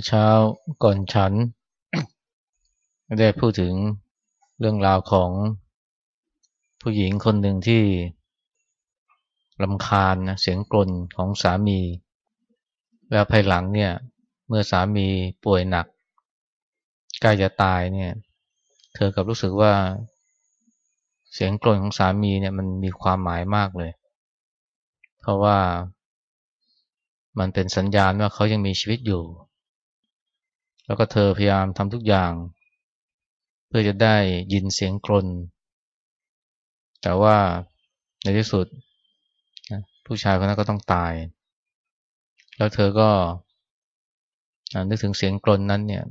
ื่อเช้าก่อนฉัน ได้พูดถึงเรื่องราวของผู้หญิงคนหนึ่งที่ลำคาญนะเสียงกลนของสามี แล้วภายหลังเนี่ย เมื่อสามีป่วยหนักใกล้จะตายเนี่ย เธอกับรู้สึกว่า เสียงกลนของสามีเนี่ยมันมีความหมายมากเลย เพราะว่ามันเป็นสัญญาณว่าเขายังมีชีวิตอยู่ แล้วก็เธอพยายามทำทุกอย่าง เพื่อจะได้ยินเสียงกรน แต่ว่าในที่สุดผู้ชายคนนั้นก็ต้องตาย แล้วเธอก็นึกถึงเสียงกรนนั้นเนี่ย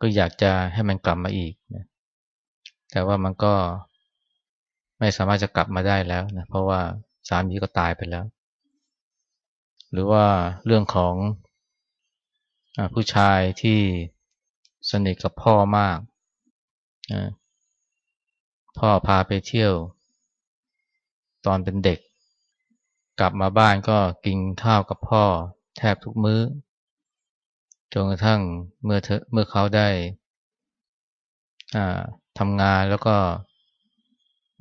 ก็อยากจะให้มันกลับมาอีกนะแต่ว่ามันก็ไม่สามารถจะกลับมาได้แล้วนะเพราะว่าสามีก็ตายไปแล้ว หรือว่าเรื่องของ ผู้ชายที่สนิทกับพ่อมาก พ่อพาไปเที่ยว ตอนเป็นเด็ก กลับมาบ้านก็กินข้าวกับพ่อแทบทุกมื้อ จนกระทั่งเมื่อเธอเมื่อเขาได้ทำงานแล้วก็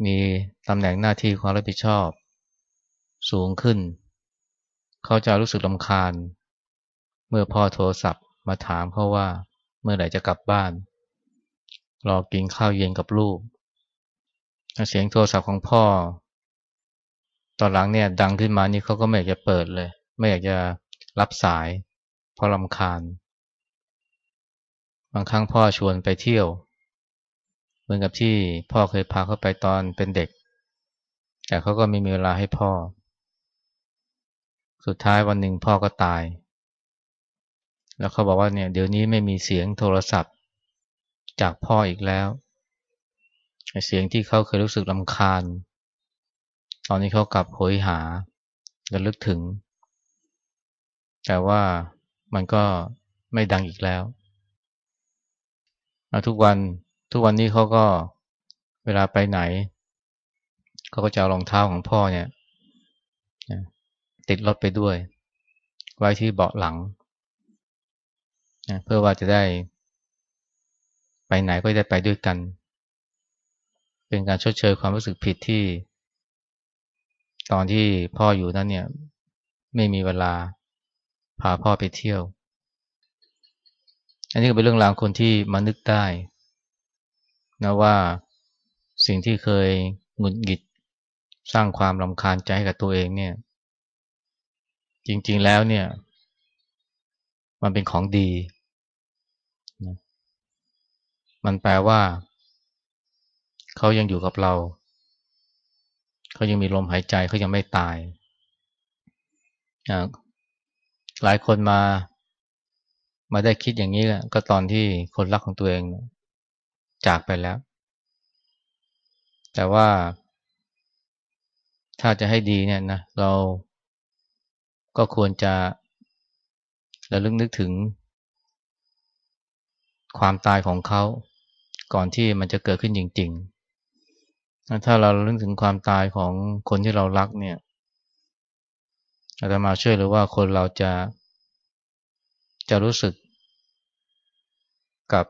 มีตำแหน่งหน้าที่ความรับผิดชอบ สูงขึ้น เขาจะรู้สึกลำคาญ เมื่อพ่อโทรศัพท์มาถามเขาว่า เมื่อไหร่จะกลับบ้าน รอกินข้าวเย็นกับลูก เสียงโทรศัพท์ของพ่อ ตอนหลังเนี่ยดังขึ้นมานี่เขาก็ไม่อยากจะเปิดเลย ไม่อยากจะรับสาย เพราะลำคาญ บางครั้งพ่อชวนไปเที่ยว เหมือนกับที่พ่อเคยพาเขาไปตอนเป็นเด็ก แต่เขาก็ไม่มีเวลาให้พ่อ สุดท้ายวันหนึ่งพ่อก็ตาย แล้วเขาบอกว่าเนี่ยเดี๋ยวนี้ไม่มีเสียงโทรศัพท์จากพ่ออีกแล้ว เสียงที่เขาเคยรู้สึกลำคาญ ตอนนี้เขากลับโหยหาระลึกถึง แต่ว่ามันก็ไม่ดังอีกแล้ว ทุกวันทุกวันนี้เขาก็เวลาไปไหนเขาก็จะเอารองเท้าของพ่อเนี่ยติดรถไปด้วย ไว้ที่เบาะหลัง นะเพื่อว่าจะได้ไปไหนก็ได้ไปด้วยกัน เป็นการชดเชยความรู้สึกผิดที่ ตอนที่พ่ออยู่นั้นเนี่ย ไม่มีเวลาพาพ่อไปเที่ยว อันนี้ก็เป็นเรื่องราวคนที่มานึกได้นะว่าสิ่งที่เคยหงุดหงิดสร้างความรำคาญใจให้กับตัวเองเนี่ย จริง ๆแล้วเนี่ย มันเป็นของดีนะมันแปลว่า เขายังอยู่กับเรา เขายังมีลมหายใจเขายังไม่ตายหลายคนมา มาได้คิดอย่างนี้แหละก็ตอนที่คนรักของตัวเอง จากไปแล้ว แต่ว่า ถ้าจะให้ดีเนี่ยนะเราก็ควรจะ ระลึกนึกถึง ความตายของเขาก่อนที่มันจะเกิดขึ้นจริง ๆ ถ้าเราระลึกถึงความตายของคนที่เรารักเนี่ยอาตมาเชื่อหรือว่าคนเราจะจะรู้สึกกับ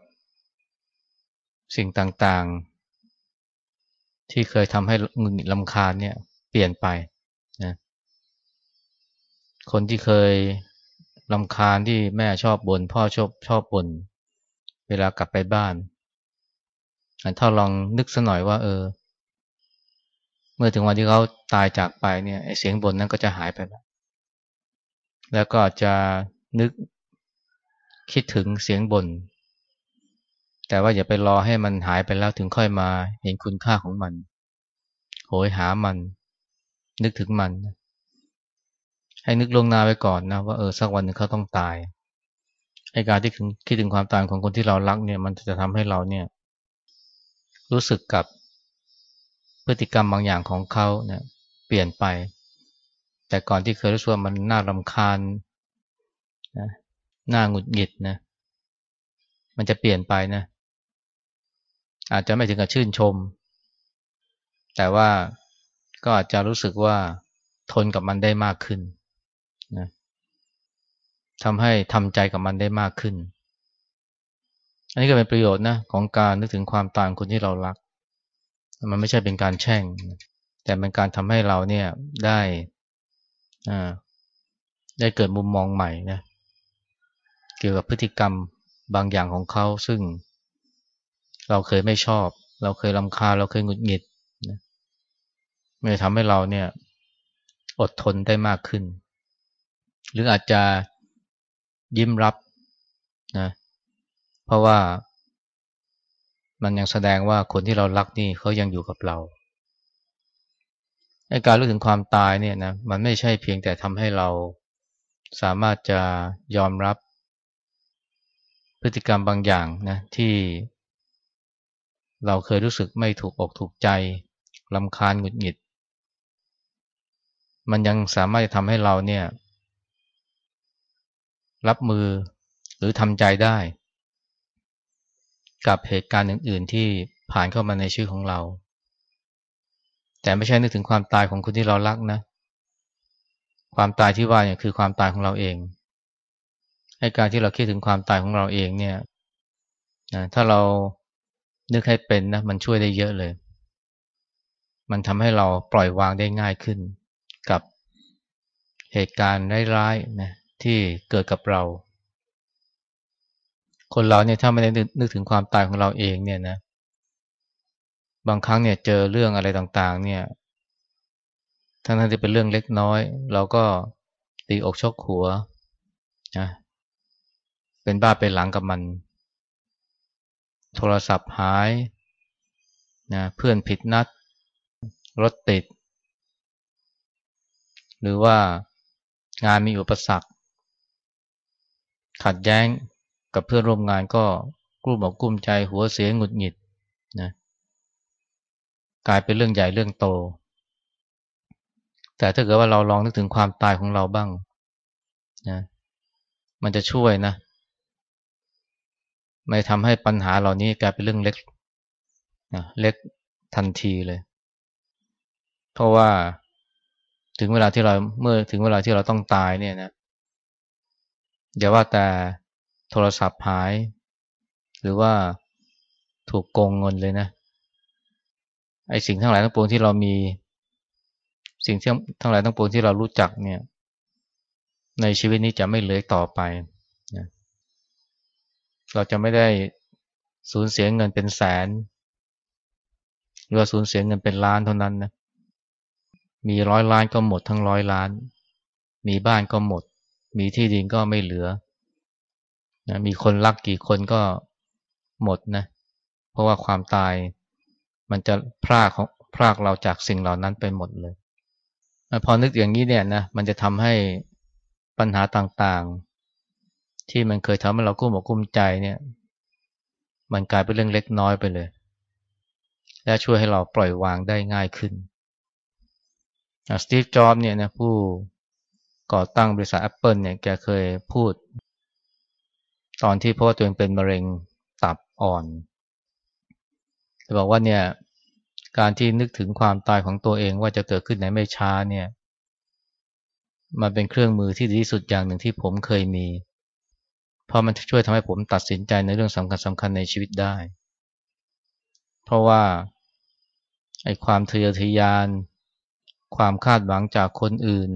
สิ่งต่างๆ ที่เคยทำให้งุนงิดลำคาญเนี่ยเปลี่ยนไปนะคนที่เคย ลำคาญที่แม่ชอบบน่นพ่อชอบชอบบ่นเวลากลับไปบ้านถ้าลองนึกสัหน่อยว่า เออ เมื่อถึงวันที่เขาตายจากไปเนี่ยเสียงบ่นนั้นก็จะหายไปแล้วแล้วก็จะนึกคิดถึงเสียงบน่นแต่ว่าอย่าไปรอให้มันหายไปแล้วถึงค่อยมาเห็นคุณค่าของมัน โหยหามัน นึกถึงมัน ให้นึกลงนาไว้ก่อนนะว่าเออสักวันหนึ่งเขาต้องตายไอการที่คิดถึงความตายของคนที่เรารักเนี่ย มันจะทำให้เราเนี่ย รู้สึกกับพฤติกรรมบางอย่างของเขาเนี่ยเปลี่ยนไป แต่ก่อนที่เคยรู้สึกว่ามันน่ารำคาญนะน่าหงุดหงิดนะมันจะเปลี่ยนไปนะ อาจจะไม่ถึงกับชื่นชม แต่ว่าก็อาจจะรู้สึกว่าทนกับมันได้มากขึ้น นะทำให้ทำใจกับมันได้มากขึ้น อันนี้ก็เป็นประโยชน์นะของการนึกถึงความตายของคนที่เรารัก มันไม่ใช่เป็นการแช่ง แต่เป็นการทำให้เราเนี่ยได้อ่าได้เกิดมุมมองใหม่นะเกี่ยวกับพฤติกรรมบางอย่างของเขาซึ่งเราเคยไม่ชอบ เราเคยลำคาเราเคยหงุดหงิดนะมันจะทำให้เราเนี่ยอดทนได้มากขึ้น หรืออาจจะยิ้มรับนะเพราะว่ามันยังแสดงว่าคนที่เรารักนี่เขายังอยู่กับเราในการรู้ถึงความตายเนี่ยนะมันไม่ใช่เพียงแต่ทำให้เราสามารถจะยอมรับ พฤติกรรมบางอย่างนะที่เราเคยรู้สึกไม่ถูกอกถูกใจลำคาญหงุดหงิด มันยังสามารถจะทำให้เราเนี่ย รับมือหรือทำใจได้ กับเหตุการณ์อื่น ๆ ที่ผ่านเข้ามาในชีวิตของเรา แต่ไม่ใช่นึกถึงความตายของคนที่เรารักนะ ความตายที่ว่าเนี่ยคือความตายของเราเองให้การที่เราคิดถึงความตายของเราเองเนี่ยนะถ้าเรานึกให้เป็นนะมันช่วยได้เยอะเลย มันทำให้เราปล่อยวางได้ง่ายขึ้น กับเหตุการณ์ร้ายๆนะ ที่เกิดกับเรา คนเราเนี่ยถ้าไม่ได้นึกถึงความตายของเราเองเนี่ยนะ บางครั้งเนี่ยเจอเรื่องอะไรต่างๆ เนี่ย ทั้งนั้นจะเป็นเรื่องเล็กน้อย เราก็ตีอกชกหัวนะเป็นบ้าเป็นหลังกับมัน โทรศัพท์หายนะเพื่อนผิดนัด รถติด หรือว่างานมีอุปสรรค ขัดแย้งกับเพื่อนร่วมงานก็กลุ้มอกกลุ้มใจหัวเสียหงุดหงิดนะกลายเป็นเรื่องใหญ่เรื่องโต แต่ถ้าเกิดว่าเราลองนึกถึงความตายของเราบ้างนะมันจะช่วยนะ ไม่ทำให้ปัญหาเหล่านี้กลายเป็นเรื่องเล็กนะเล็กทันทีเลย เพราะว่าถึงเวลาที่เราเมื่อถึงเวลาที่เราต้องตายเนี่ยนะ อย่าว่าแต่โทรศัพท์หาย หรือว่าถูกโกงเงินเลยนะ ไอ้สิ่งทั้งหลายทั้งปวงที่เรามี สิ่งที่ทั้งหลายทั้งปวงที่เรารู้จักเนี่ย ในชีวิตนี้จะไม่เหลือต่อไปนะเราจะไม่ได้สูญเสียเงินเป็นแสน หรือว่าสูญเสียเงินเป็นล้านเท่านั้นนะ มีร้อยล้านก็หมดทั้งร้อยล้าน มีบ้านก็หมด มีที่ดินก็ไม่เหลือนะมีคนรักกี่คนก็หมดนะ เพราะว่าความตายมันจะพรากของพรากเราจากสิ่งเหล่านั้นไปหมดเลย พอนึกอย่างนี้เนี่ยนะมันจะทำให้ปัญหาต่างๆ ที่มันเคยทำให้เรากุ้มอกกุ้มใจเนี่ย มันกลายเป็นเรื่องเล็กน้อยไปเลย และช่วยให้เราปล่อยวางได้ง่ายขึ้นสตีฟ จ็อบเนี่ยนะผู้ ก่อตั้งบริษัท Apple เนี่ยแกเคยพูด ตอนที่เพราะว่าตัวเองเป็นมะเร็งตับอ่อนจะบอกว่าเนี่ยการที่นึกถึงความตายของตัวเองว่าจะเกิดขึ้นในไม่ช้าเนี่ยมันเป็นเครื่องมือที่ดีที่สุดอย่างหนึ่งที่ผมเคยมี เพราะมันช่วยทำให้ผมตัดสินใจในเรื่องสำคัญสำคัญในชีวิตได้ เพราะว่าไอ้ความทะเยอทะยาน ความคาดหวังจากคนอื่น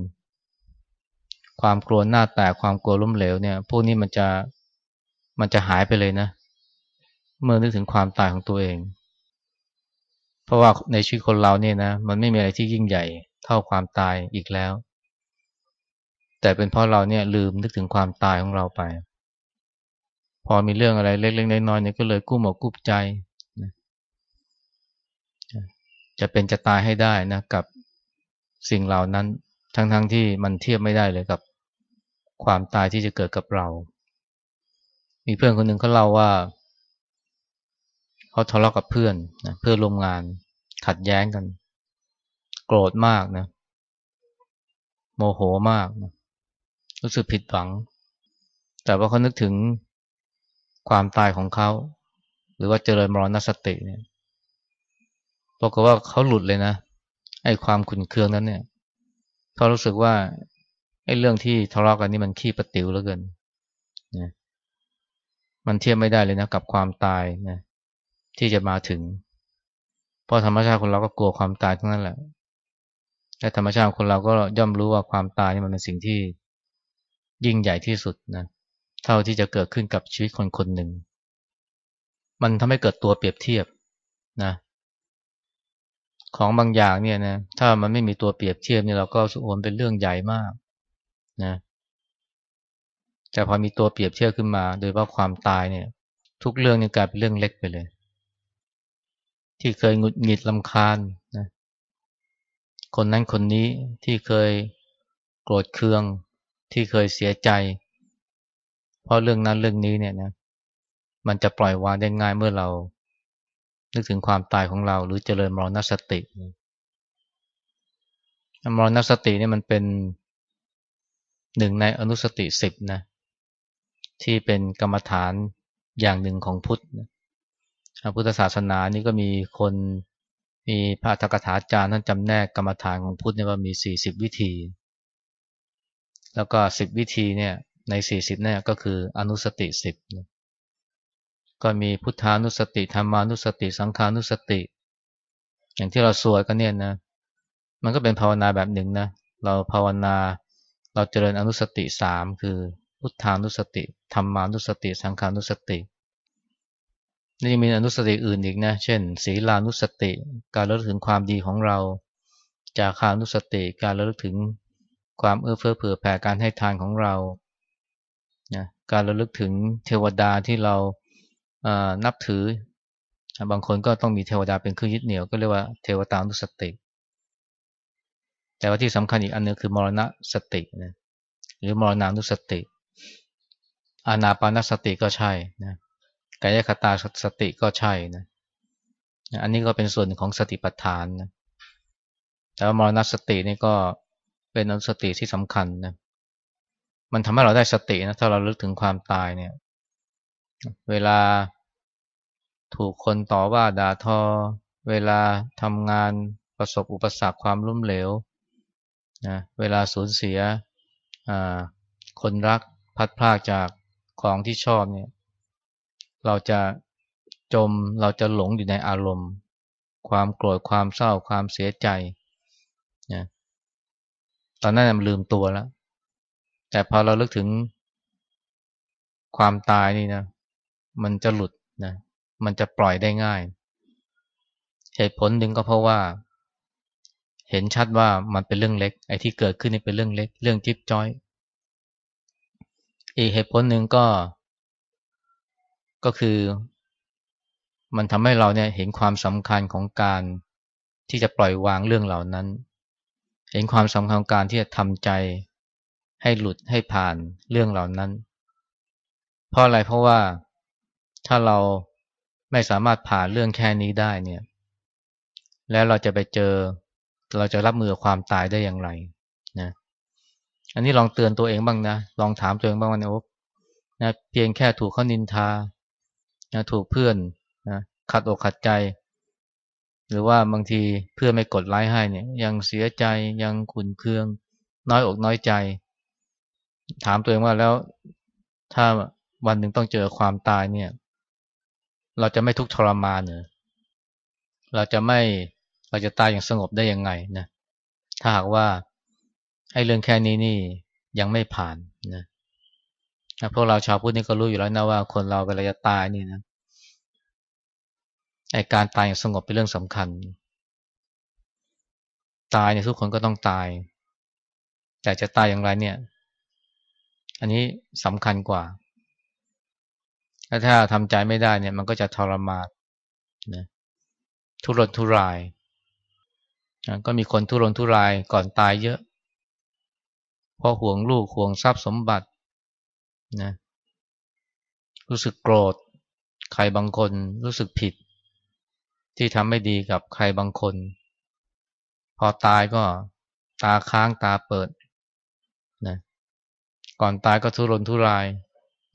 ความกลัวหน้าแตกความกลัวล้มเหลวเนี่ย พวกนี้มันจะมันจะหายไปเลยนะ เมื่อนึกถึงความตายของตัวเอง เพราะว่าในชีวิตคนเราเนี่ยนะ มันไม่มีอะไรที่ยิ่งใหญ่เท่าความตายอีกแล้ว แต่เป็นเพราะเราเนี่ยลืมนึกถึงความตายของเราไป พอมีเรื่องอะไรเล็กๆน้อยๆเนี่ยก็เลยกู้หมกกู้ใจ จะเป็นจะตายให้ได้นะกับสิ่งเหล่านั้น ทั้งๆทที่มันเทียบไม่ได้เลยกับความตายที่จะเกิดกับเรา มีเพื่อนคนหนึ่งเขาเล่าว่าเขาทะเลาะกับเพื่อนนะเพื่อนร่วมงานขัดแย้งกัน โกรธมากนะ โมโหมากนะรู้สึกผิดหวัง แต่ว่าเขานึกถึงความตายของเขา หรือว่าเจริญมรณสติเนี่ยปรากฏว่าเขาหลุดเลยนะไอ้ความขุนเคืองนั้นเนี่ย เขารู้สึกว่าไอ้เรื่องที่ทะเลาะกันนี่มันขี้ประติ๋วเหลือเกินมันเทียบไม่ได้เลยนะกับความตายนะที่จะมาถึง เพราะธรรมชาติคนเราก็กลัวความตายทั้งนั้นแหละแต่ธรรมชาติคนเราก็ย่อมรู้ว่าความตายนี่มันเป็นสิ่งที่ยิ่งใหญ่ที่สุดนะเท่าที่จะเกิดขึ้นกับชีวิตคนคนหนึ่ง มันทำให้เกิดตัวเปรียบเทียบนะ ของบางอย่างเนี่ยนะถ้ามันไม่มีตัวเปรียบเทียบเนี่ยเราก็สุวนเป็นเรื่องใหญ่มากนะแต่พอมีตัวเปรียบเทียบขึ้นมา โดยว่าความตายเนี่ย ทุกเรื่องนี่กลายเป็นเรื่องเล็กไปเลย ที่เคยหงุดหงิดลำคาญนะคนนั้นคนนี้ที่เคยโกรธเคือง ที่เคยเสียใจ เพราะเรื่องนั้นเรื่องนี้เนี่ยนะมันจะปล่อยวางได้ง่ายเมื่อเรา นึกถึงความตายของเรา หรือเจริญมรณสติมรณสติเนี่ยมันเป็นหนึ่งในอนุสติสิบนะที่เป็นกรรมฐานอย่างหนึ่งของพุทธพุทธศาสนานี่ก็มีคนมีพระธกถาจารย์ท่านจำแนกกรรมฐานของพุทธเนี่ยว่ามีสี่สิบวิธี แล้วก็สิบวิธีเนี่ยในสี่สิบเนี่ยก็คืออนุสติสิบ ก็มีพุทธานุสติธรรมานุสติ สังขานุสติ อย่างที่เราสวดกันเนี่ยนะ มันก็เป็นภาวนาแบบหนึ่งนะ เราภาวนาเราเจริญอนุสติสามคือพุทธานุสติธรรมานุสติ สังขานุสติ นี่ยังมีอนุสติอื่นอีกนะ เช่น ศีลานุสติ การระลึกถึงความดีของเรา จาคานุสติ การระลึกถึงความเอื้อเฟื้อเผื่อแผ่การให้ทานของเรานะการระลึกถึงเทวดาที่เรา นับถือ บางคนก็ต้องมีเทวดาเป็นเครื่องยึดเหนี่ยวก็เรียกว่าเทวตานุสติ แต่ว่าที่สำคัญอีกอันนึงคือมรณะสตินะหรือมรณานุสติ อานาปานสติก็ใช่นะกายคตาสติก็ใช่นะอันนี้ก็เป็นส่วนของสติปัฏฐานนะแต่ว่ามรณสตินี่ก็เป็นอนุสติที่สำคัญนะมันทำให้เราได้สตินะถ้าเราลึกถึงความตายเนี่ย เวลา ถูกคนต่อว่าด่าทอ เวลาทำงานประสบอุปสรรคความล้มเหลวนะเวลาสูญเสียคนรักพัดพลากจากของที่ชอบเนี่ยเราจะจมเราจะหลงอยู่ในอารมณ์ ความโกรธความเศร้าความเสียใจนะตอนนั้นมันลืมตัวแล้ว แต่พอเราลึกถึงความตายนี่นะมันจะหลุดนะ มันจะปล่อยได้ง่าย เหตุผลหนึ่งก็เพราะว่า เห็นชัดว่ามันเป็นเรื่องเล็ก ไอ้ที่เกิดขึ้นนี่เป็นเรื่องเล็ก เรื่องจิ๊บจ้อย อีกเหตุผลหนึ่งก็ ก็คือ มันทำให้เราเนี่ยเห็นความสำคัญของการที่จะปล่อยวางเรื่องเหล่านั้น เห็นความสำคัญของการที่จะทำใจให้หลุดให้ผ่านเรื่องเหล่านั้น เพราะอะไรเพราะว่าถ้าเรา ไม่สามารถผ่านเรื่องแค่นี้ได้เนี่ย แล้วเราจะไปเจอ เราจะรับมือความตายได้อย่างไรนะอันนี้ลองเตือนตัวเองบ้างนะลองถามตัวเองบ้างว่าเนี่ยนะเพียงแค่ถูกเขานินทานะถูกเพื่อนนะขัดอกขัดใจ หรือว่าบางทีเพื่อนไม่กดไลค์ให้เนี่ย ยังเสียใจยังขุนเคือง น้อยอกน้อยใจ ถามตัวเองว่าแล้วถ้าวันหนึ่งต้องเจอความตายเนี่ย เราจะไม่ทุกข์ทรมานเหรอเราจะไม่เราจะตายอย่างสงบได้ยังไงนะถ้าหากว่าไอ้เรื่องแค่นี้นี่ยังไม่ผ่านนะพวกเราชาวพุทธนี่ก็รู้อยู่แล้วนะว่าคนเราเวลาจะตายนี่นะไอ้การตายอย่างสงบเป็นเรื่องสำคัญ ตายเนี่ยทุกคนก็ต้องตาย แต่จะตายอย่างไรเนี่ย อันนี้สำคัญกว่า ถ้าทำใจไม่ได้เนี่ย มันก็จะทรมานนะทุรนทุรายก็มีคนทุรนทุรายก่อนตายเยอะ เพราะห่วงลูกห่วงทรัพย์สมบัตินะรู้สึกโกรธ ใครบางคนรู้สึกผิด ที่ทำไม่ดีกับใครบางคน พอตายก็ตาค้างตาเปิดนะก่อนตายก็ทุรนทุราย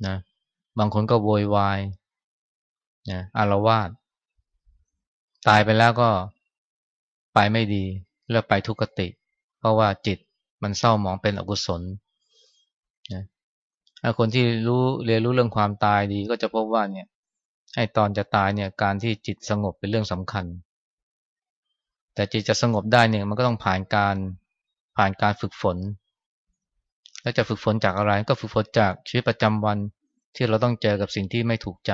นะ บางคนก็โวยวายนะอารวาสตายไปแล้วก็ไปไม่ดีเลือกไปทุกขติ เพราะว่าจิตมันเศร้าหมองเป็นอกุศลนะคนที่รู้เรียนรู้เรื่องความตายดีก็จะพบว่าเนี่ยไอ้ตอนจะตายเนี่ยการที่จิตสงบเป็นเรื่องสำคัญ แต่จิตจะสงบได้เนี่ยมันก็ต้องผ่านการผ่านการฝึกฝน แล้วจะฝึกฝนจากอะไร ก็ฝึกฝนจากชีวิตประจำวัน ที่เราต้องเจอกับสิ่งที่ไม่ถูกใจ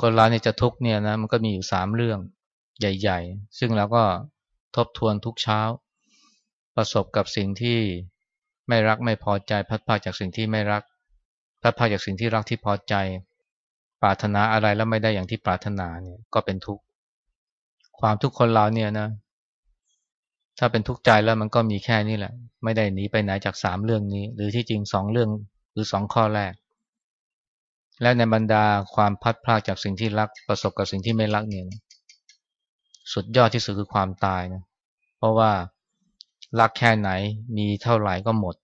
คนเราเนี่ยจะทุกเนี่ยนะมันก็มีอยู่สามเรื่องใหญ่ ๆ ซึ่งเราก็ทบทวนทุกเช้า ประสบกับสิ่งที่ไม่รักไม่พอใจพัดพาจากสิ่งที่ไม่รักพัดพาจากสิ่งที่รักที่พอใจ ปรารถนาอะไรแล้วไม่ได้อย่างที่ปรารถนาเนี่ยก็เป็นทุกข์ความทุกข์คนเราเนี่ยนะ ถ้าเป็นทุกข์ใจแล้วมันก็มีแค่นี้แหละ ไม่ได้หนีไปไหนจากสามเรื่องนี้ หรือที่จริงสองเรื่อง รือสองข้อแรก และในบรรดาความพัดพลาดจากสิ่งที่รักประสบกับสิ่งที่ไม่รักเนี่ยสุดยอดที่สุดคือความตายนะเพราะว่ารักแค่ไหนมีเท่าไหร่ก็หมด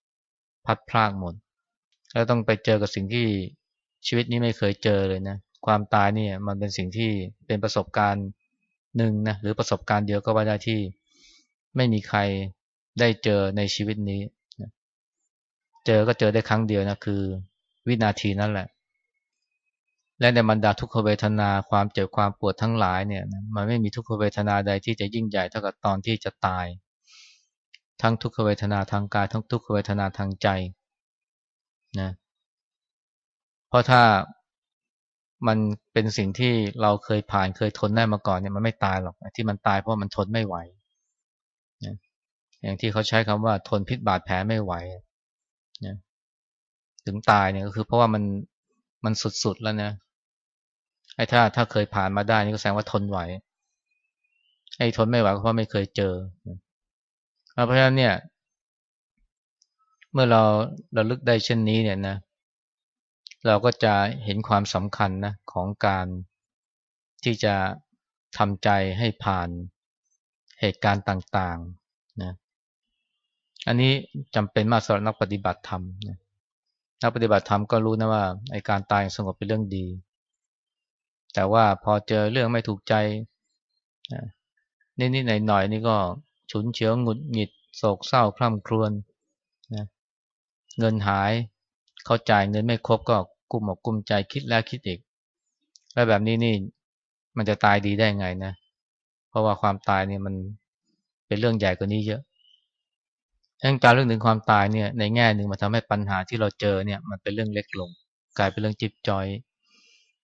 พัดพลากหมด แล้วต้องไปเจอกับสิ่งที่ชีวิตนี้ไม่เคยเจอเลยนะความตายเนี่ยมันเป็นสิ่งที่เป็นประสบการณ์หนึ่งนะหรือประสบการณ์เดียวก็ว่าได้ที่ไม่มีใครได้เจอในชีวิตนี้ เจอก็เจอได้ครั้งเดียวนะคือ วินาทีนั่นแหละ และในบรรดาทุกขเวทนาความเจ็บความปวดทั้งหลายเนี่ยมันไม่มีทุกขเวทนาใดที่จะยิ่งใหญ่เท่ากับตอนที่จะตาย ทั้งทุกขเวทนาทางกาย ทั้งทุกขเวทนาทางใจนะเพราะถ้ามันเป็นสิ่งที่เราเคยผ่านเคยทนได้มาก่อนเนี่ยมันไม่ตายหรอกที่มันตายเพราะมันทนไม่ไหวนะอย่างที่เขาใช้คำว่าทนพิษบาดแผลไม่ไหว ถึงตายเนี่ยก็คือเพราะว่ามันมันสุดๆแล้วนะไอ้ถ้าถ้าเคยผ่านมาได้นี่ก็แสดงว่าทนไหวไอ้ทนไม่ไหวเพราะไม่เคยเจอเพราะฉะนั้นเนี่ย เมื่อเราเราลึกได้เช่นนี้เนี่ยนะ เราก็จะเห็นความสำคัญนะของการที่จะทำใจให้ผ่านเหตุการณ์ต่างๆนะอันนี้จำเป็นมากสำหรับนักปฏิบัติธรรมนะ นักปฏิบัติธรรมก็รู้นะว่าไอการตายสงบเป็นเรื่องดี แต่ว่าพอเจอเรื่องไม่ถูกใจนิดๆหน่อยๆนี่ก็ฉุนเฉียวหงุดหงิดโศกเศร้าคร่ำครวญนะเงินหายเขาจ่ายเงินไม่ครบก็กุมอกกุมใจคิดแล้วคิดอีก แล้วแบบนี้นี่มันจะตายดีได้ไงนะ เพราะว่าความตายเนี่ยมันเป็นเรื่องใหญ่กว่านี้เยอะ ดังการเรื่องถึงความตายเนี่ยในแง่หนึ่งมันทำให้ปัญหาที่เราเจอเนี่ยมันเป็นเรื่องเล็กลง กลายเป็นเรื่องจิบจอย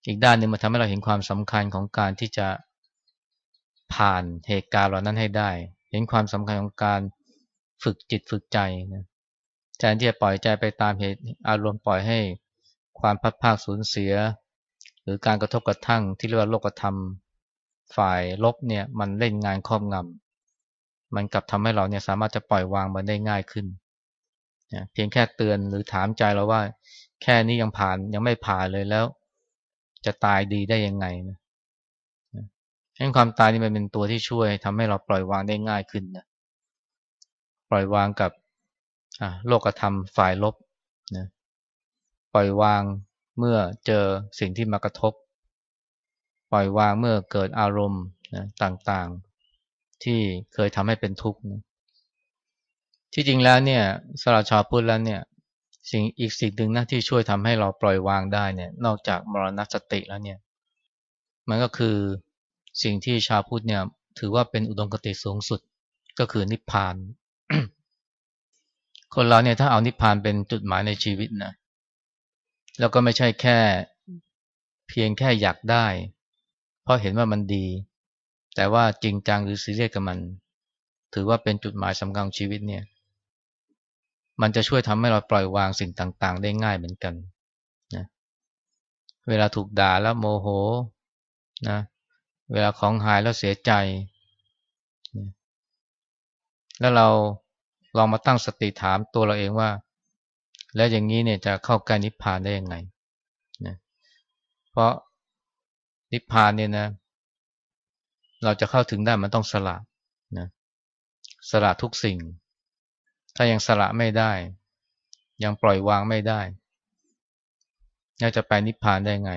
อีกด้านหนึ่งมันทำให้เราเห็นความสำคัญของการที่จะผ่านเหตุการณ์เหล่านั้นให้ได้ เห็นความสำคัญของการฝึกจิตฝึกใจนะแทนที่จะปล่อยใจไปตามเหตุอารมณ์ปล่อยให้ความพัดภาคสูญเสีย หรือการกระทบกระทั่งที่เรียกว่าโลกธรรมฝ่ายลบเนี่ยมันเล่นงานครอบงำ มันกลับทำให้เราเนี่ยสามารถจะปล่อยวางมันได้ง่ายขึ้นนะเพียงแค่เตือนหรือถามใจเราว่า แค่นี้ยังผ่านยังไม่ผ่านเลยแล้ว จะตายดีได้ยังไงนะฉะนั้นความตายนี่มันเป็นตัวที่ช่วยทำให้เราปล่อยวางได้ง่ายขึ้นนะปล่อยวางกับโลกธรรมฝ่ายลบนะปล่อยวางเมื่อเจอสิ่งที่มากระทบ ปล่อยวางเมื่อเกิดอารมณ์นะต่างๆ ที่เคยทำให้เป็นทุกข์ที่จริงแล้วเนี่ยสราชาพูดแล้วเนี่ย สิ่งอีกสิ่งหนึ่งนะที่ช่วยทำให้เราปล่อยวางได้เนี่ย นอกจากมรณสติแล้วเนี่ย มันก็คือสิ่งที่ชาพุทธเนี่ย ถือว่าเป็นอุดมคติสูงสุดก็คือนิพพาน คนเราเนี่ยถ้าเอานิพพานเป็นจุดหมายในชีวิตนะแล้วก็ไม่ใช่แค่ เพียงแค่อยากได้ เพราะเห็นว่ามันดี แต่ว่าจริงจังหรือซีเรียสกับมัน ถือว่าเป็นจุดหมายสำคัญของชีวิตเนี่ย มันจะช่วยทำให้เราปล่อยวางสิ่งต่าง ๆ ได้ง่ายเหมือนกันนะเวลาถูกด่าแล้วโมโหนะเวลาของหายแล้วเสียใจ แล้วเราลองมาตั้งสติถามตัวเราเองว่า แล้วอย่างนี้เนี่ยจะเข้าใกล้นิพพานได้ยังไงนะเพราะนิพพานเนี่ยนะ เราจะเข้าถึงได้มันต้องสละนะสละทุกสิ่ง ถ้ายังสละไม่ได้ ยังปล่อยวางไม่ได้จะไปนิพพานได้ไง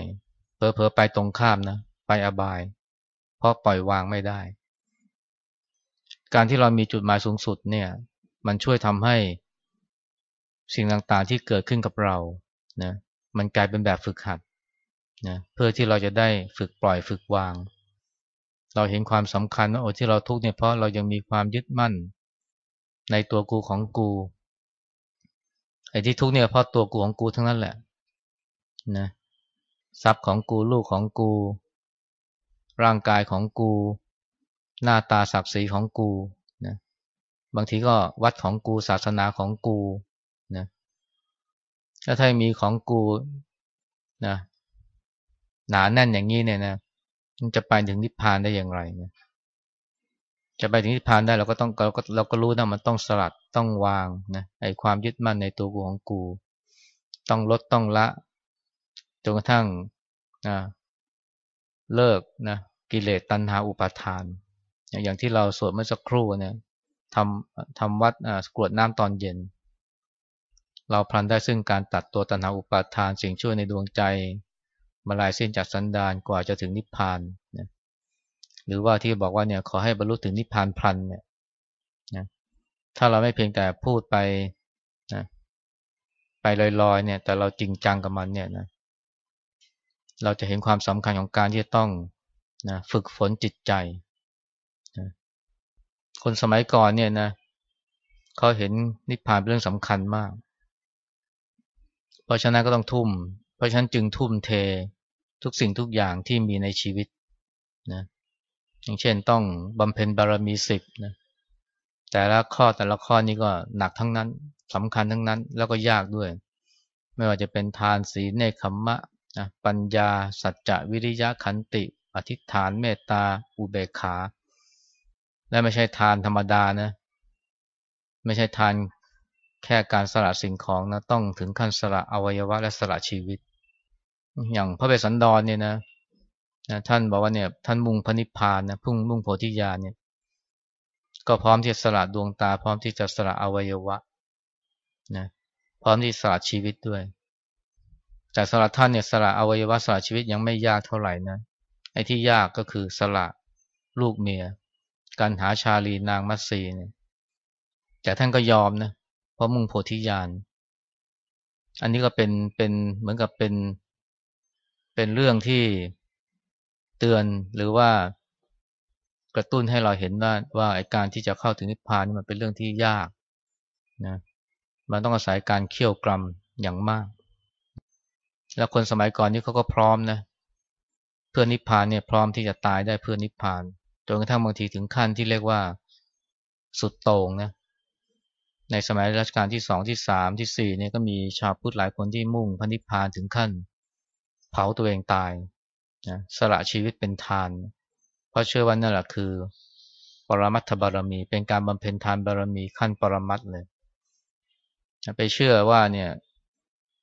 เพอเพอไปตรงข้ามนะ ไปอบาย เพราะปล่อยวางไม่ได้ การที่เรามีจุดหมายสูงสุดเนี่ย มันช่วยทำให้สิ่งต่างๆที่เกิดขึ้นกับเรานะมันกลายเป็นแบบฝึกหัดนะเพื่อที่เราจะได้ฝึกปล่อยฝึกวาง เราเห็นความสำคัญว่าโอ้ที่เราทุกข์เนี่ยเพราะเรายังมีความยึดมั่น ในตัวกูของกูไอ้ที่ทุกข์เนี่ยเพราะตัวกูของกูทั้งนั้นแหละนะทรัพย์ของกูลูกของกู ร่างกายของกู หน้าตาศักดิ์ศรีของกูนะบางทีก็วัดของกูศาสนาของกูนะถ้าถ้ามีของกูนะหนาแน่นอย่างนี้เนี่ยนะ จะไปถึงนิพพานได้อย่างไรนะจะไปถึงนิพพานได้เราก็ต้องเราก็เราก็รู้นะมันต้องสลัดต้องวางนะไอความยึดมั่นในตัวกูของกู ต้องลดต้องละจนกระทั่งนะเลิกนะกิเลสตัณหาอุปาทาน อย่างที่เราสวดเมื่อสักครู่เนี่ยทำทำวัดกรวดน้ำตอนเย็น เราพลันได้ซึ่งการตัดตัวตัณหาอุปาทานสิ่งช่วยในดวงใจ มาลายสิ้นจากสันดานกว่าจะถึงนิพพานนะหรือว่าที่บอกว่าเนี่ยขอให้บรรลุถึงนิพพานพลันเนี่ยนะถ้าเราไม่เพียงแต่พูดไปนะไปลอยๆเนี่ย แต่เราจริงจังกับมันเนี่ยนะเราจะเห็นความสำคัญของการที่ต้องนะฝึกฝนจิตใจนะคนสมัยก่อนเนี่ยนะเขาเห็นนิพพานเป็นเรื่องสำคัญมาก เพราะฉะนั้นก็ต้องทุ่ม ราะฉะนั้นจึงทุ่มเททุกสิ่งทุกอย่างที่มีในชีวิตนะอย่างเช่นต้องบำเพ็ญบารมีสิบนะแต่ละข้อแต่ละข้อนี้ก็หนักทั้งนั้นสำคัญทั้งนั้นแล้วก็ยากด้วย ไม่ว่าจะเป็นทานศีลเนคขมมะนะปัญญา สัจจะวิริยะขันติ อธิษฐานเมตตา อุเบกขา และไม่ใช่ทานธรรมดานะ ไม่ใช่ทานแค่การสละสิ่งของนะต้องถึงขั้นสละอวัยวะและสละชีวิต อย่างพระเบสสันดรเนี่ยนะนะท่านบอกว่าเนี่ยท่านมุ่งพระนิพพานนะพุ่งมุ่งโพธิญาณเนี่ย ก็พร้อมที่จะสละดวงตา พร้อมที่จะสละอวัยวะนะพร้อมที่สละชีวิตด้วย แต่สละท่านเนี่ยสละอวัยวะสละชีวิตยังไม่ยากเท่าไหร่นะไอ้ที่ยากก็คือสละลูกเมีย การหาชาลีนางมัตสีเนี่ยแต่ท่านก็ยอมนะเพราะมุ่งโพธิญาณอันนี้ก็เป็นเป็นเหมือนกับเป็น เป็นเรื่องที่เตือนหรือว่ากระตุ้นให้เราเห็นว่าว่าการที่จะเข้าถึงนิพพานนี่มันเป็นเรื่องที่ยากนะมันต้องอาศัยการเคี่ยวกรรมอย่างมาก แล้วคนสมัยก่อนนี่เขาก็พร้อมนะเพื่อนิพพานเนี่ยพร้อมที่จะตายได้เพื่อนิพพานจนกระทั่งบางทีถึงขั้นที่เรียกว่าสุดโต่งนะในสมัยรัชกาลที่สองที่สามที่สี่เนี่ยก็มีชาวพุทธหลายคนที่มุ่งพระนิพพานถึงขั้น เผาตัวเองตายนะสละชีวิตเป็นทาน เพราะเชื่อว่านั่นแหละคือ ปรมัตถบารมี เป็นการบำเพ็ญทานบารมีขั้นปรมัตเลยไปเชื่อว่าเนี่ย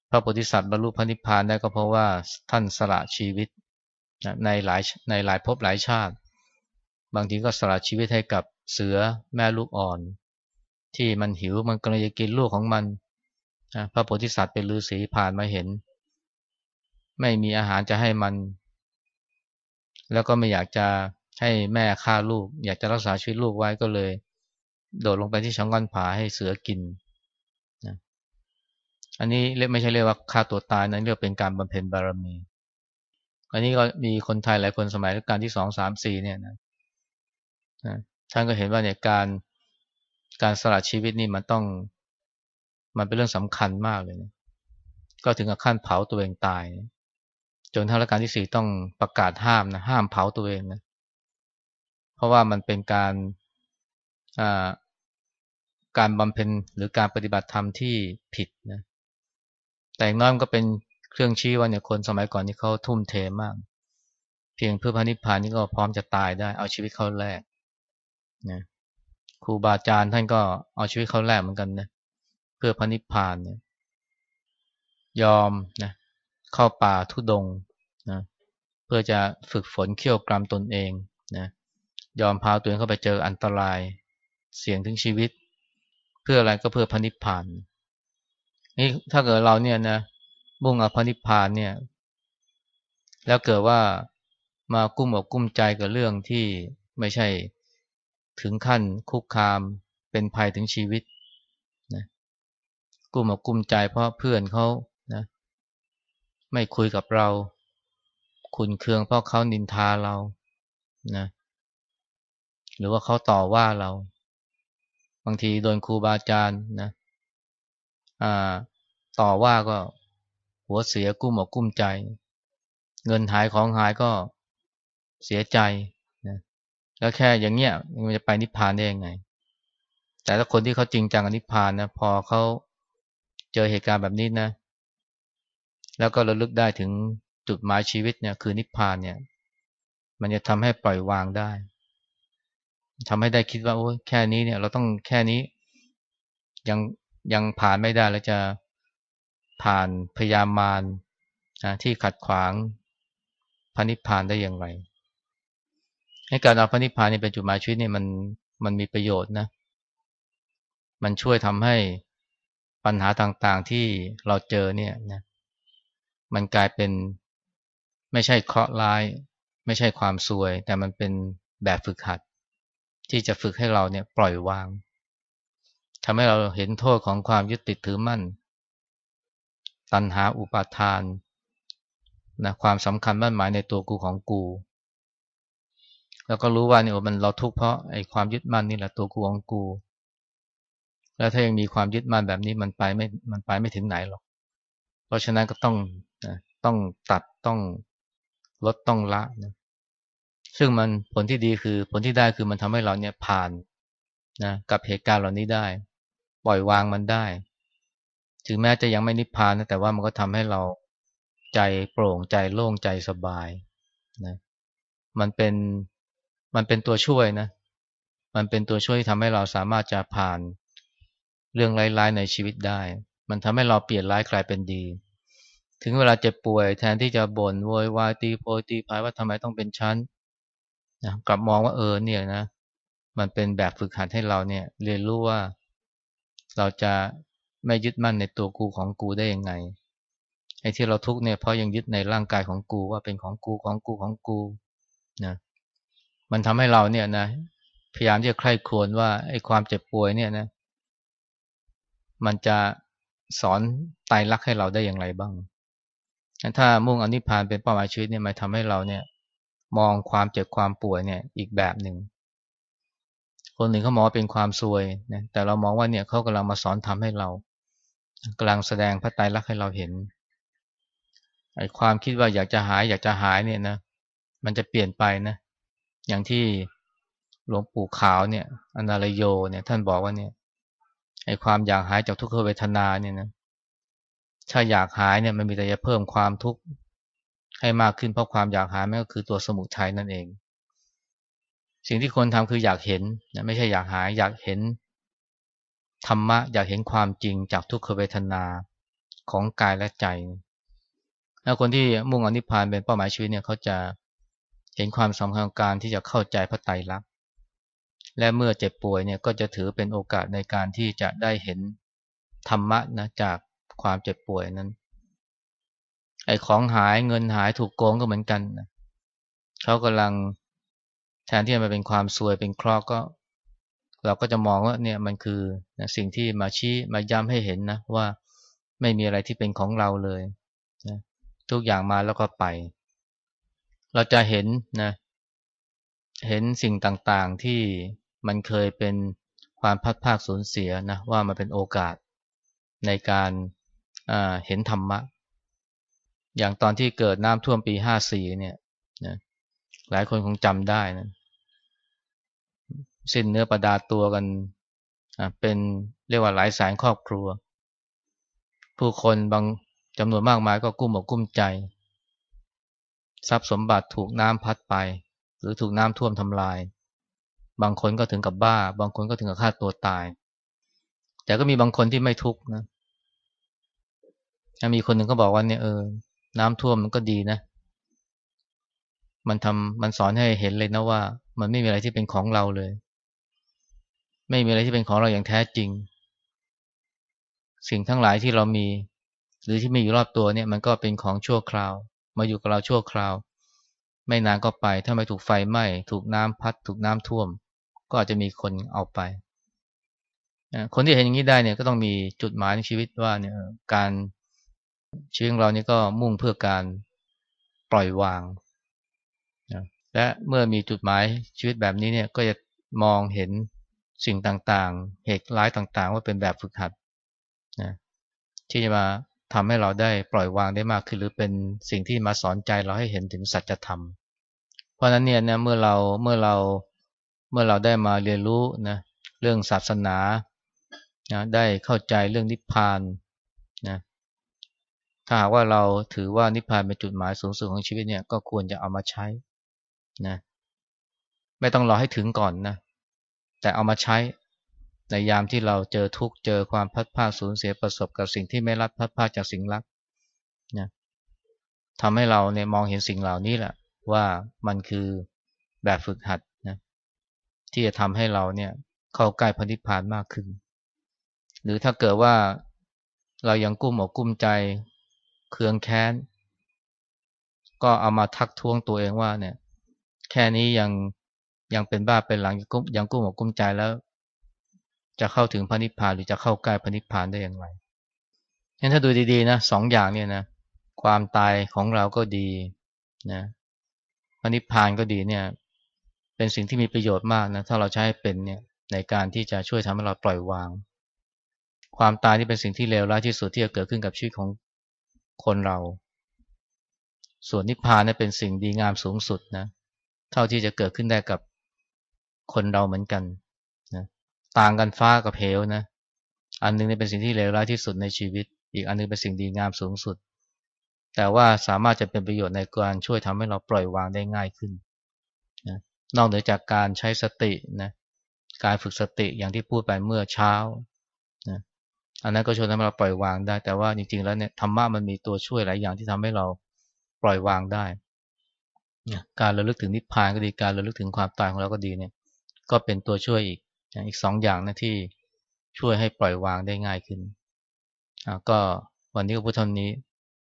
พระโพธิสัตว์บรรลุพระนิพพานได้ก็เพราะว่าท่านสละชีวิตในหลายในหลายภพหลายชาติ บางทีก็สละชีวิตให้กับเสือแม่ลูกอ่อน ที่มันหิวมันกำลังจะกินลูกของมันพระโพธิสัตว์เป็นฤาษีผ่านมาเห็น ไม่มีอาหารจะให้มัน แล้วก็ไม่อยากจะให้แม่ฆ่าลูก อยากจะรักษาชีวิตลูกไว้ก็เลย โดดลงไปที่ช่องก้อนผาให้เสือกินนะอันนี้เรียกไม่ใช่เรียกว่าฆ่าตัวตายนะเรียกเป็นการบำเพ็ญบารมี อันนี้ก็มีคนไทยหลายคนสมัยรัชกาลที่สองสามสี่เนี่ยนะท่านก็เห็นว่าเนี่ยการการสละชีวิตนี่มันต้อง มันเป็นเรื่องสำคัญมากเลยนะก็ถึงกับขั้นเผาตัวเองตาย จนท่างรัชกาลที่สี่ต้องประกาศห้ามนะห้ามเผาตัวเองนะเพราะว่ามันเป็นการการบำเพ็ญหรือการปฏิบัติธรรมที่ผิดนะแต่อย่างน้อยมันก็เป็นเครื่องชี้ว่าเนี่ยคนสมัยก่อนนี่เขาทุ่มเทมาก เพียงเพื่อพระนิพพานนี่ก็พร้อมจะตายได้ เอาชีวิตเขาแลกนะครูบาอาจารย์ท่านก็เอาชีวิตเขาแลกเหมือนกันนะเพื่อพระนิพพานเนี่ยยอมนะ เข้าป่าทุดงนะเพื่อจะฝึกฝนเขี่ยวกรามตนเองนะยอมพาตัวเองเข้าไปเจออันตรายเสี่ยงถึงชีวิต เพื่ออะไรก็เพื่อพระนิพพานนี่ถ้าเกิดเราเนี่ยนะมุ่งเอภนิพพานเนี่ย แล้วเกิดว่ามากุ้มอกกุ้มใจกับเรื่องที่ไม่ใช่ถึงขั้นคุกคามเป็นภัยถึงชีวิตนะกุ้มอกกุ้มใจเพราะเพื่อนเขา ไม่คุยกับเรา คุณเคืองเพราะเขานินทาเรานะหรือว่าเขาต่อว่าเรา บางทีโดนครูบาอาจารย์นะอ่าต่อว่าก็หัวเสียกุ้มอกกุ้มใจ เงินหายของหายก็เสียใจนะแล้วแค่อย่างเงี้ยมันจะไปนิพพานได้ยังไง แต่ถ้าคนที่เขาจริงจังกับนิพพานนะพอเขาเจอเหตุการณ์แบบนี้นะ แล้วก็ระลึกได้ถึงจุดหมายชีวิตเนี่ยคือนิพพานเนี่ย มันจะทำให้ปล่อยวางได้ทำให้ได้คิดว่าโอ้แค่นี้เนี่ย เราต้องแค่นี้ยังยังผ่านไม่ได้แล้วจะผ่านพยามารนะที่ขัดขวางพระนิพพานได้อย่างไร ให้การเอาพระนิพพานนี่เป็นจุดหมายชีวิตเนี่ยมันมันมีประโยชน์นะ มันช่วยทำให้ปัญหาต่างๆที่เราเจอเนี่ยนะ มันกลายเป็นไม่ใช่เคราะห์ร้าย ไม่ใช่ความซวย แต่มันเป็นแบบฝึกหัด ที่จะฝึกให้เราเนี่ยปล่อยวางทำให้เราเห็นโทษของความยึดติดถือมั่น ตัณหาอุปาทานนะความสำคัญมั่นหมายในตัวกูของกู แล้วก็รู้ว่าเนี่ยมันเราทุกข์เพราะไอ้ความยึดมั่นนี่แหละตัวกูของกู แล้วถ้ายังมีความยึดมั่นแบบนี้มันไปไม่มันไปไม่ถึงไหนหรอก เพราะฉะนั้นก็ต้อง ต้องตัดต้องลดต้องละนะซึ่งมันผลที่ดีคือผลที่ได้คือมันทำให้เราเนี่ยผ่านนะกับเหตุการณ์เหล่านี้ได้ ปล่อยวางมันได้ ถึงแม้จะยังไม่นิพพานนะแต่ว่ามันก็ทำให้เราใจโปร่งใจโล่งใจสบายนะมันเป็นมันเป็นตัวช่วยนะ มันเป็นตัวช่วยที่ทำให้เราสามารถจะผ่านเรื่องร้ายๆในชีวิตได้ มันทำให้เราเปลี่ยนร้ายกลายเป็นดี ถึงเวลาเจ็บป่วยแทนที่จะบ่นโวยวายตีโพยตีพายว่าทำไมต้องเป็นชั้นนะกลับมองว่าเออเนี่ยนะ มันเป็นแบบฝึกหัดให้เราเนี่ย เรียนรู้ว่าเราจะไม่ยึดมั่นในตัวกูของกูได้ยังไงไอ้ที่เราทุกเนี่ยเพราะยังยึดในร่างกายของกูว่าเป็นของกูของกูของกูนะมันทำให้เราเนี่ยนะพยายามที่จะใคร่ครวญว่าไอ้ความเจ็บป่วยเนี่ยนะ มันจะสอนตายรักให้เราได้อย่างไรบ้าง ถ้ามุ่งอนิพพานเป็นเป้าหมายชีวิตเนี่ยมันทำให้เราเนี่ย มองความเจ็บความป่วยเนี่ยอีกแบบหนึ่งคนหนึ่งเขามองว่าเป็นความซวยนะแต่เรามองว่าเนี่ยเขากำลังมาสอนทำให้เรากำลังแสดงพระไตรลักษณ์ให้เราเห็นไอ้ความคิดว่าอยากจะหายอยากจะหายเนี่ยนะมันจะเปลี่ยนไปนะ อย่างที่หลวงปู่ขาวเนี่ยอนาลโยเนี่ยท่านบอกว่าเนี่ยไอ้ความอยากหายจากทุกขเวทนาเนี่ยนะ ถ้าอยากหายเนี่ยมันมีแต่จะเพิ่มความทุกข์ให้มากขึ้นเพราะความอยากหายมันก็คือตัวสมุทัยนั่นเอง สิ่งที่คนทำคืออยากเห็นนะไม่ใช่อยากหาย อยากเห็นธรรมะ อยากเห็นความจริงจากทุกขเวทนาของกายและใจแล้วคนที่มุ่งอนิพพานเป็นเป้าหมายชีวิตเนี่ยเขาจะเห็นความสำคัญของการที่จะเข้าใจพระไตรลักษณ์และเมื่อเจ็บป่วยเนี่ยก็จะถือเป็นโอกาสในการที่จะได้เห็นธรรมะนะจาก ความเจ็บป่วยนั้น ไอ้ของหายเงินหายถูกโกงก็เหมือนกันนะเขากำลังแทนที่จะมาเป็นความซวยเป็นคราะห์ก็ เราก็จะมองว่าเนี่ยมันคือสิ่งที่มาชี้มาย้ำให้เห็นนะว่าไม่มีอะไรที่เป็นของเราเลยนะทุกอย่างมาแล้วก็ไป เราจะเห็นนะเห็นสิ่งต่างๆที่มันเคยเป็นความพัดภาคสูญเสียนะว่ามันเป็นโอกาสในการ เห็นธรรมะ อย่างตอนที่เกิดน้ำท่วมปีห้าสี่เนี่ยนะหลายคนคงจำได้นะสิ้นเนื้อประดาตัวกันเป็นเรียกว่าหลายแสนครอบครัว ผู้คนบางจำนวนมากมายก็กุ้มอกกุ้มใจ ทรัพย์สมบัติถูกน้ำพัดไป หรือถูกน้ำท่วมทำลาย บางคนก็ถึงกับบ้า บางคนก็ถึงกับฆ่าตัวตาย แต่ก็มีบางคนที่ไม่ทุกข์นะ มีคนหนึ่งก็บอกว่าเนี่ยเออ น้ำท่วมมันก็ดีนะ มันทำมันสอนให้เห็นเลยนะว่า มันไม่มีอะไรที่เป็นของเราเลย ไม่มีอะไรที่เป็นของเราอย่างแท้จริง สิ่งทั้งหลายที่เรามี หรือที่มีอยู่รอบตัวเนี่ย มันก็เป็นของชั่วคราว มาอยู่กับเราชั่วคราว ไม่นานก็ไป ถ้าไม่ถูกไฟไหม้ถูกน้ำพัด ถูกน้ำท่วม ก็อาจจะมีคนเอาไปคนที่เห็นอย่างนี้ได้เนี่ยก็ต้องมีจุดหมายในชีวิตว่าเนี่ยการ ชีวิตของเรานี่ก็มุ่งเพื่อการปล่อยวางนะและเมื่อมีจุดหมายชีวิตแบบนี้เนี่ยก็จะมองเห็นสิ่งต่างๆ เหตุร้ายต่างๆ ว่าเป็นแบบฝึกหัดนะที่จะมาทำให้เราได้ปล่อยวางได้มากขึ้น หรือเป็นสิ่งที่มาสอนใจเราให้เห็นถึงสัจธรรม เพราะนั้นเนี่ยนะเมื่อเราเมื่อเราเมื่อเราได้มาเรียนรู้นะเรื่องศาสนานะได้เข้าใจเรื่องนิพพาน ถ้าหากว่าเราถือว่านิพพานเป็นจุดหมายสูงสุดของชีวิตเนี่ยก็ควรจะเอามาใช้นะไม่ต้องรอให้ถึงก่อนนะ แต่เอามาใช้ในยามที่เราเจอทุกข์เจอความพัดพาสูญเสียประสบกับสิ่งที่ไม่รักพัดพาจากสิ่งรักนะทำให้เราเนี่ยมองเห็นสิ่งเหล่านี้แหละว่ามันคือแบบฝึกหัดนะที่จะทำให้เราเนี่ยเข้าใกล้พระนิพพานมากขึ้น หรือถ้าเกิดว่าเรายังกุ้มอกกุ้มใจ เคืองแค้น ก็เอามาทักท้วงตัวเองว่าเนี่ย แค่นี้ยังยังเป็นบ้าเป็นหลังยังกุ้มอกกุ้มใจแล้ว จะเข้าถึงพระนิพพานหรือจะเข้าใกล้พระนิพพานได้อย่างไรงั้นถ้าดูดีๆนะสองอย่างเนี่ยนะความตายของเราก็ดีนะพระนิพพานก็ดีเนี่ย เป็นสิ่งที่มีประโยชน์มากนะถ้าเราใช้เป็นเนี่ยในการที่จะช่วยทำให้เราปล่อยวาง ความตายที่เป็นสิ่งที่เลวร้ายที่สุดที่จะเกิดขึ้นกับชีวิตของ คนเรา ส่วนนิพพานเนี่ยเป็นสิ่งดีงามสูงสุดนะ เท่าที่จะเกิดขึ้นได้กับคนเราเหมือนกันนะต่างกันฟ้ากับเหวนะ อันนึงเนี่ยเป็นสิ่งที่เลวร้ายที่สุดในชีวิต อีกอันนึงเป็นสิ่งดีงามสูงสุด แต่ว่าสามารถจะเป็นประโยชน์ในการช่วยทำให้เราปล่อยวางได้ง่ายขึ้นนะนอกเหนือจากการใช้สตินะ การฝึกสติอย่างที่พูดไปเมื่อเช้า อันนั้นก็ช่วยทำให้เราปล่อยวางได้ แต่ว่าจริงๆแล้วเนี่ยธรรมะมันมีตัวช่วยหลายอย่างที่ทำให้เราปล่อยวางได้ การระลึกถึงนิพพานก็ดีการระลึกถึงความตายของเราก็ดีเนี่ย ก็เป็นตัวช่วยอีกอีกสองอย่างนะที่ช่วยให้ปล่อยวางได้ง่ายขึ้นก็วันนี้ก็พูดเท่านี้